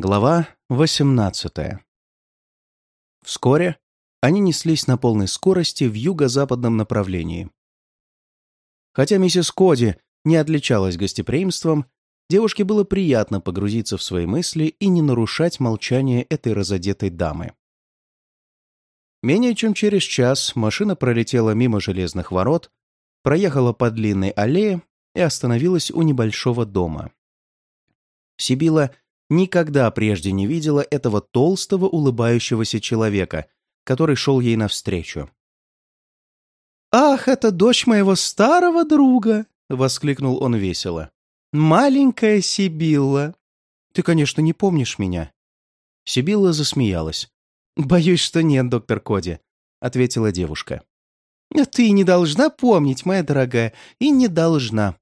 Глава 18 Вскоре они неслись на полной скорости в юго-западном направлении. Хотя миссис Коди не отличалась гостеприимством, девушке было приятно погрузиться в свои мысли и не нарушать молчание этой разодетой дамы. Менее чем через час машина пролетела мимо железных ворот, проехала по длинной аллее и остановилась у небольшого дома. Сибила никогда прежде не видела этого толстого улыбающегося человека, который шел ей навстречу. «Ах, это дочь моего старого друга!» — воскликнул он весело. «Маленькая Сибилла! Ты, конечно, не помнишь меня». Сибилла засмеялась. «Боюсь, что нет, доктор Коди», — ответила девушка. «Ты не должна помнить, моя дорогая, и не должна».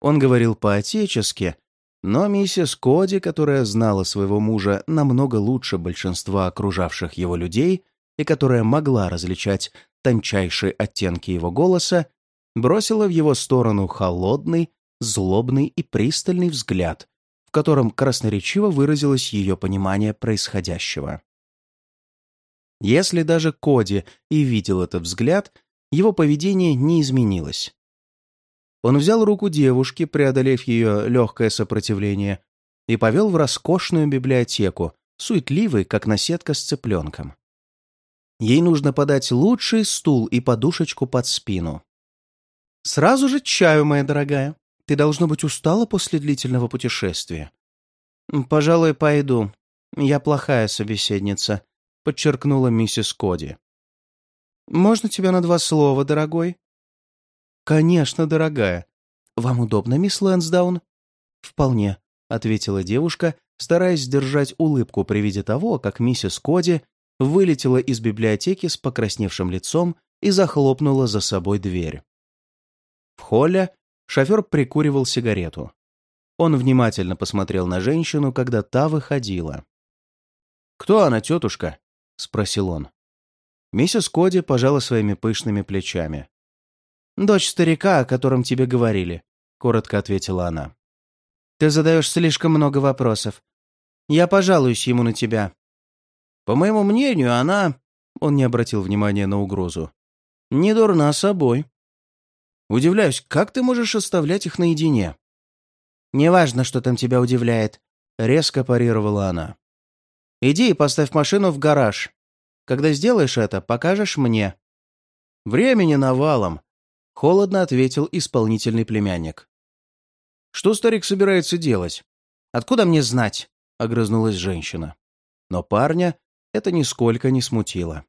Он говорил по-отечески, но миссис Коди, которая знала своего мужа намного лучше большинства окружавших его людей и которая могла различать тончайшие оттенки его голоса, бросила в его сторону холодный, злобный и пристальный взгляд, в котором красноречиво выразилось ее понимание происходящего. Если даже Коди и видел этот взгляд, его поведение не изменилось. Он взял руку девушки, преодолев ее легкое сопротивление, и повел в роскошную библиотеку, суетливый, как наседка с цыпленком. Ей нужно подать лучший стул и подушечку под спину. «Сразу же чаю, моя дорогая. Ты, должно быть, устала после длительного путешествия». «Пожалуй, пойду. Я плохая собеседница», — подчеркнула миссис Коди. «Можно тебя на два слова, дорогой?» «Конечно, дорогая. Вам удобно, мисс Лэнсдаун?» «Вполне», — ответила девушка, стараясь сдержать улыбку при виде того, как миссис Коди вылетела из библиотеки с покрасневшим лицом и захлопнула за собой дверь. В холле шофер прикуривал сигарету. Он внимательно посмотрел на женщину, когда та выходила. «Кто она, тетушка?» — спросил он. Миссис Коди пожала своими пышными плечами. «Дочь старика, о котором тебе говорили», — коротко ответила она. «Ты задаешь слишком много вопросов. Я пожалуюсь ему на тебя». «По моему мнению, она...» Он не обратил внимания на угрозу. «Не дурна собой». «Удивляюсь, как ты можешь оставлять их наедине?» «Неважно, что там тебя удивляет», — резко парировала она. «Иди и поставь машину в гараж. Когда сделаешь это, покажешь мне». «Времени навалом», — холодно ответил исполнительный племянник. «Что старик собирается делать? Откуда мне знать?» — огрызнулась женщина. Но парня это нисколько не смутило.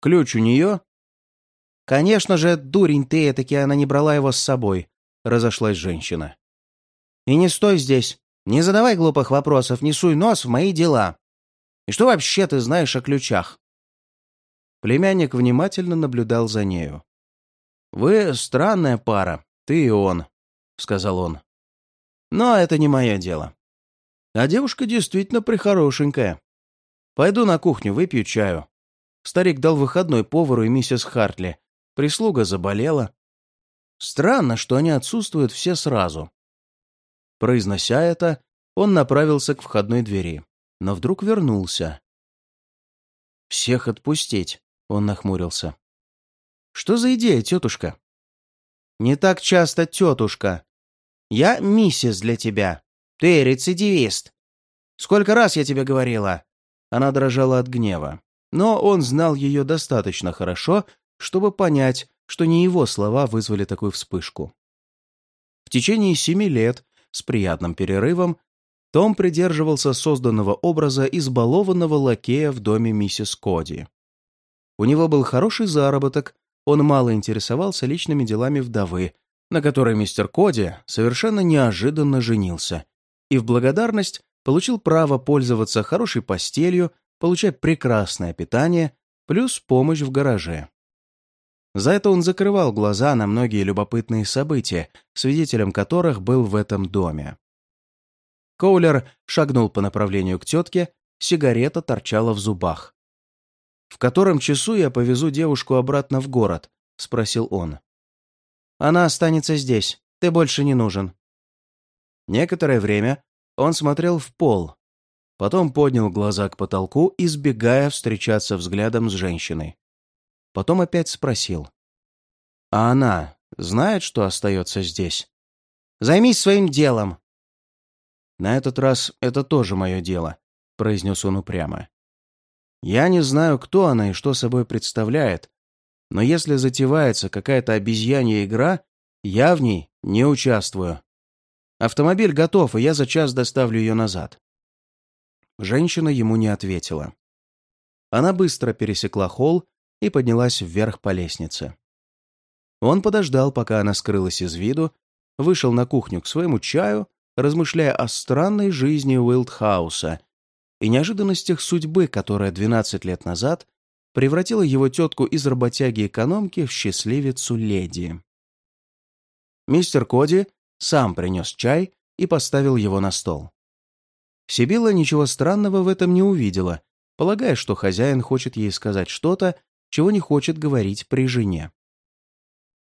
«Ключ у нее?» «Конечно же, дурень ты, таки она не брала его с собой», — разошлась женщина. «И не стой здесь, не задавай глупых вопросов, не суй нос в мои дела. И что вообще ты знаешь о ключах?» Племянник внимательно наблюдал за нею. «Вы странная пара, ты и он», — сказал он. «Но это не мое дело. А девушка действительно прихорошенькая. Пойду на кухню, выпью чаю. Старик дал выходной повару и миссис Хартли. Прислуга заболела. Странно, что они отсутствуют все сразу». Произнося это, он направился к входной двери, но вдруг вернулся. «Всех отпустить», — он нахмурился. Что за идея, тетушка?» «Не так часто, тетушка. Я миссис для тебя. Ты рецидивист. Сколько раз я тебе говорила?» Она дрожала от гнева. Но он знал ее достаточно хорошо, чтобы понять, что не его слова вызвали такую вспышку. В течение семи лет, с приятным перерывом, том придерживался созданного образа избалованного лакея в доме миссис Коди. У него был хороший заработок, он мало интересовался личными делами вдовы, на которой мистер Коди совершенно неожиданно женился, и в благодарность получил право пользоваться хорошей постелью, получать прекрасное питание, плюс помощь в гараже. За это он закрывал глаза на многие любопытные события, свидетелем которых был в этом доме. Коулер шагнул по направлению к тетке, сигарета торчала в зубах. «В котором часу я повезу девушку обратно в город?» — спросил он. «Она останется здесь. Ты больше не нужен». Некоторое время он смотрел в пол. Потом поднял глаза к потолку, избегая встречаться взглядом с женщиной. Потом опять спросил. «А она знает, что остается здесь?» «Займись своим делом!» «На этот раз это тоже мое дело», — произнес он упрямо. «Я не знаю, кто она и что собой представляет, но если затевается какая-то обезьянья игра, я в ней не участвую. Автомобиль готов, и я за час доставлю ее назад. Женщина ему не ответила. Она быстро пересекла холл и поднялась вверх по лестнице. Он подождал, пока она скрылась из виду, вышел на кухню к своему чаю, размышляя о странной жизни Уилдхауса и неожиданностях судьбы, которая 12 лет назад превратила его тетку из работяги-экономки в счастливицу леди. Мистер Коди сам принес чай и поставил его на стол. Сибилла ничего странного в этом не увидела, полагая, что хозяин хочет ей сказать что-то, чего не хочет говорить при жене.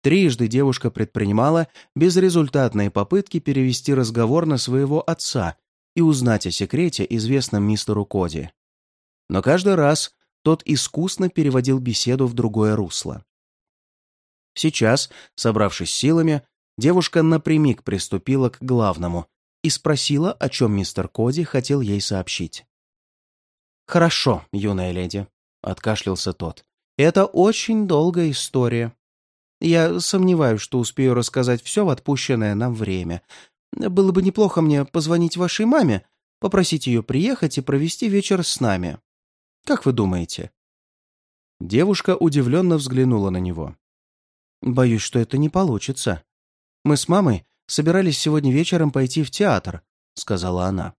Трижды девушка предпринимала безрезультатные попытки перевести разговор на своего отца и узнать о секрете, известном мистеру Коди. Но каждый раз тот искусно переводил беседу в другое русло. Сейчас, собравшись силами, девушка напрямик приступила к главному и спросила, о чем мистер Коди хотел ей сообщить. «Хорошо, юная леди», — откашлялся тот. «Это очень долгая история. Я сомневаюсь, что успею рассказать все в отпущенное нам время. Было бы неплохо мне позвонить вашей маме, попросить ее приехать и провести вечер с нами. Как вы думаете?» Девушка удивленно взглянула на него. «Боюсь, что это не получится. Мы с мамой собирались сегодня вечером пойти в театр», — сказала она.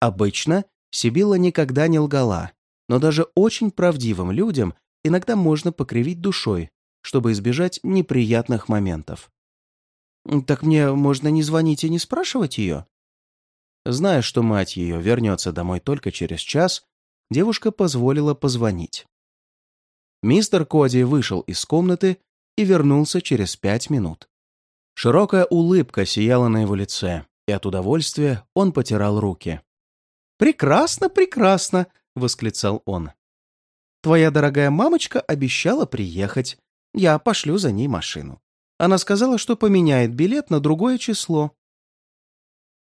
Обычно Сибилла никогда не лгала, но даже очень правдивым людям иногда можно покривить душой, чтобы избежать неприятных моментов. «Так мне можно не звонить и не спрашивать ее?» Зная, что мать ее вернется домой только через час, девушка позволила позвонить. Мистер Коди вышел из комнаты и вернулся через пять минут. Широкая улыбка сияла на его лице, и от удовольствия он потирал руки. «Прекрасно, прекрасно!» — восклицал он. «Твоя дорогая мамочка обещала приехать. Я пошлю за ней машину. Она сказала, что поменяет билет на другое число».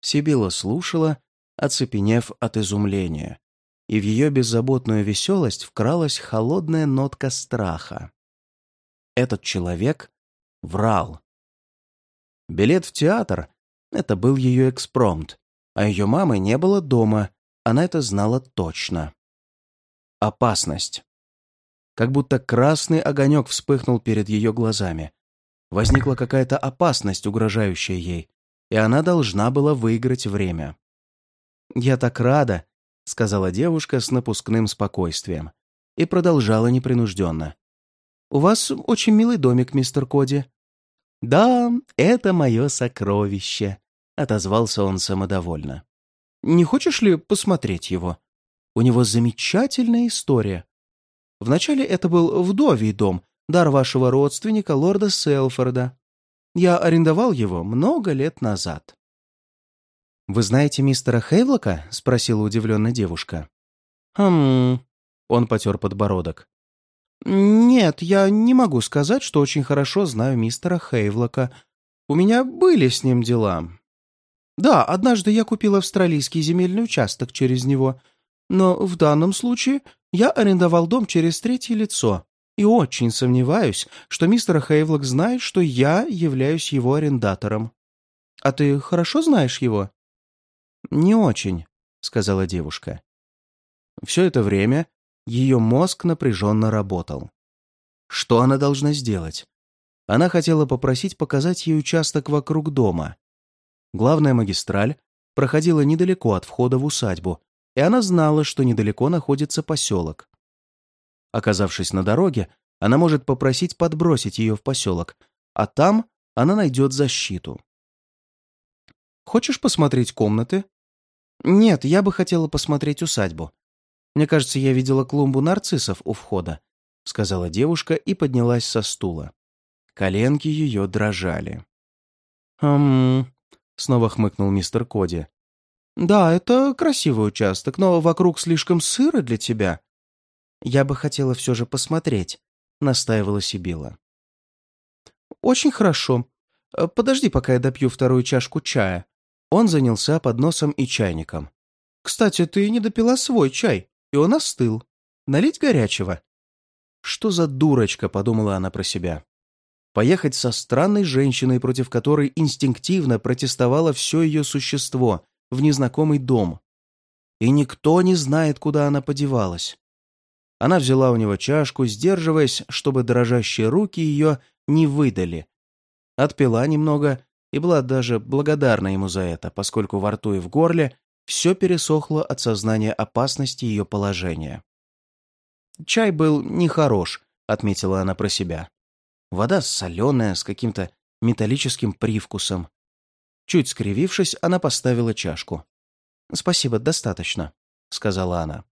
Сибила слушала, оцепенев от изумления, и в ее беззаботную веселость вкралась холодная нотка страха. Этот человек врал. Билет в театр — это был ее экспромт, а ее мамы не было дома, она это знала точно. Опасность. Как будто красный огонек вспыхнул перед ее глазами. Возникла какая-то опасность, угрожающая ей, и она должна была выиграть время. «Я так рада», — сказала девушка с напускным спокойствием, и продолжала непринужденно. «У вас очень милый домик, мистер Коди. «Да, это мое сокровище», — отозвался он самодовольно. «Не хочешь ли посмотреть его? У него замечательная история. Вначале это был вдовий дом, дар вашего родственника, лорда Селфорда. Я арендовал его много лет назад». «Вы знаете мистера Хейвлока?» — спросила удивленная девушка. «Хм...» — он потер подбородок. «Нет, я не могу сказать, что очень хорошо знаю мистера Хейвлока. У меня были с ним дела. Да, однажды я купил австралийский земельный участок через него, но в данном случае я арендовал дом через третье лицо и очень сомневаюсь, что мистер Хейвлок знает, что я являюсь его арендатором. А ты хорошо знаешь его?» «Не очень», — сказала девушка. Все это время ее мозг напряженно работал. Что она должна сделать? Она хотела попросить показать ей участок вокруг дома. Главная магистраль проходила недалеко от входа в усадьбу, и она знала, что недалеко находится поселок. Оказавшись на дороге, она может попросить подбросить ее в поселок, а там она найдет защиту. «Хочешь посмотреть комнаты?» «Нет, я бы хотела посмотреть усадьбу. Мне кажется, я видела клумбу нарциссов у входа», — сказала девушка и поднялась со стула. Коленки ее дрожали. «Хм...» — снова хмыкнул мистер Коди. «Да, это красивый участок, но вокруг слишком сыро для тебя». «Я бы хотела все же посмотреть», — настаивала Сибила. «Очень хорошо. Подожди, пока я допью вторую чашку чая». Он занялся подносом и чайником. «Кстати, ты не допила свой чай, и он остыл. Налить горячего?» «Что за дурочка?» — подумала она про себя. «Поехать со странной женщиной, против которой инстинктивно протестовало все ее существо, в незнакомый дом. И никто не знает, куда она подевалась. Она взяла у него чашку, сдерживаясь, чтобы дрожащие руки ее не выдали. Отпила немного и была даже благодарна ему за это, поскольку во рту и в горле все пересохло от сознания опасности ее положения. «Чай был нехорош», — отметила она про себя. «Вода соленая, с каким-то металлическим привкусом. Чуть скривившись, она поставила чашку. «Спасибо, достаточно», — сказала она.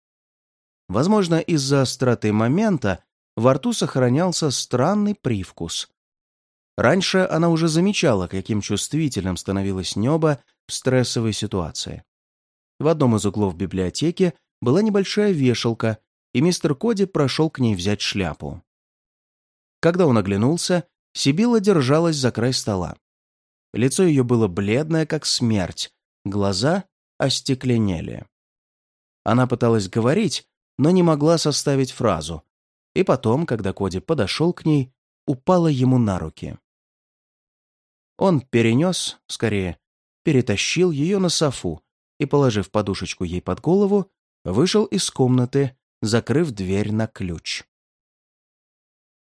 Возможно, из-за остроты момента во рту сохранялся странный привкус. Раньше она уже замечала, каким чувствительным становилось небо в стрессовой ситуации. В одном из углов библиотеки была небольшая вешалка, и мистер Коди прошел к ней взять шляпу. Когда он оглянулся, Сибила держалась за край стола. Лицо ее было бледное, как смерть, глаза остекленели. Она пыталась говорить, но не могла составить фразу, и потом, когда Коди подошел к ней, упала ему на руки. Он перенес, скорее, перетащил ее на софу и, положив подушечку ей под голову, вышел из комнаты, закрыв дверь на ключ.